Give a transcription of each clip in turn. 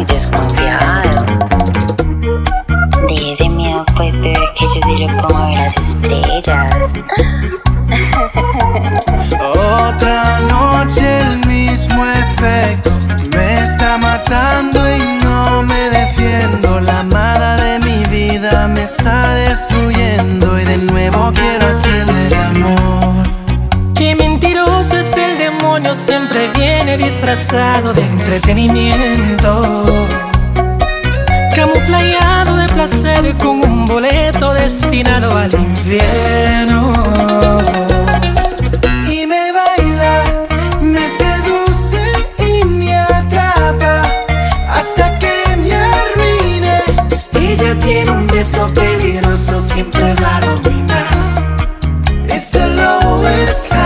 muy desconfiado. De ese miedo, pues, bebé, que yo sí lo pongo a ver las estrellas. Otra noche el mismo efecto me está matando disfrazado de entretenimiento. Camuflado de placer con un boleto destinado al infierno. Y me baila, me seduce y me atrapa hasta que me arruine. Ella tiene un beso peligroso, siempre va a dominar. It's the lowest kind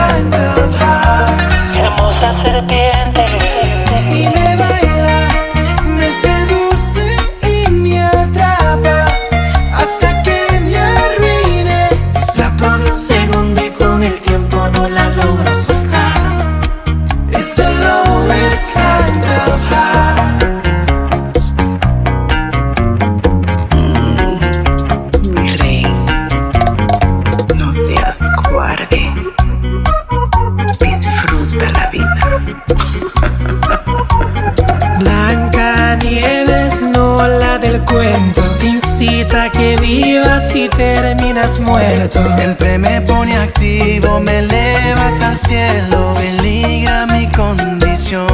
cuento. Te incita a que vivas y terminas muerto. Siempre me pone activo, me elevas al cielo, peligra mi condición.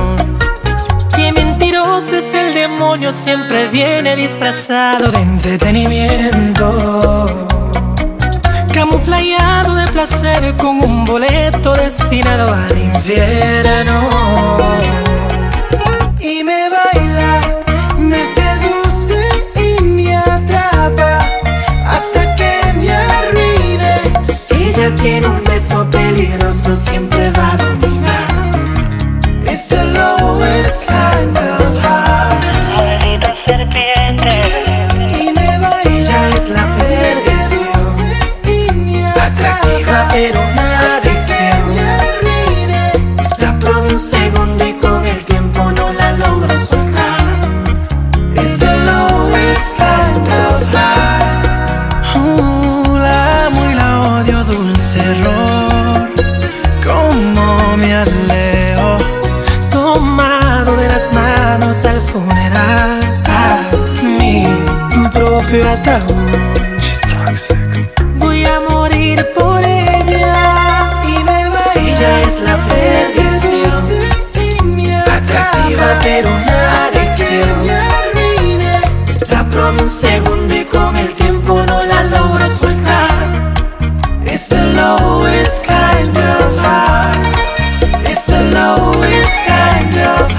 Qué mentiroso es el demonio, siempre viene disfrazado de entretenimiento. Camuflado de placer con un boleto destinado al infierno. Ella tiene un beso peligroso, siempre va a dominar. It's the lowest kind of Voy a morir por ella. Y me ella es la perdición. Atractiva pero una adicción. La probé un segundo y con el tiempo no la logro soltar. Este It's the lowest kind of high. It's the este lowest kind of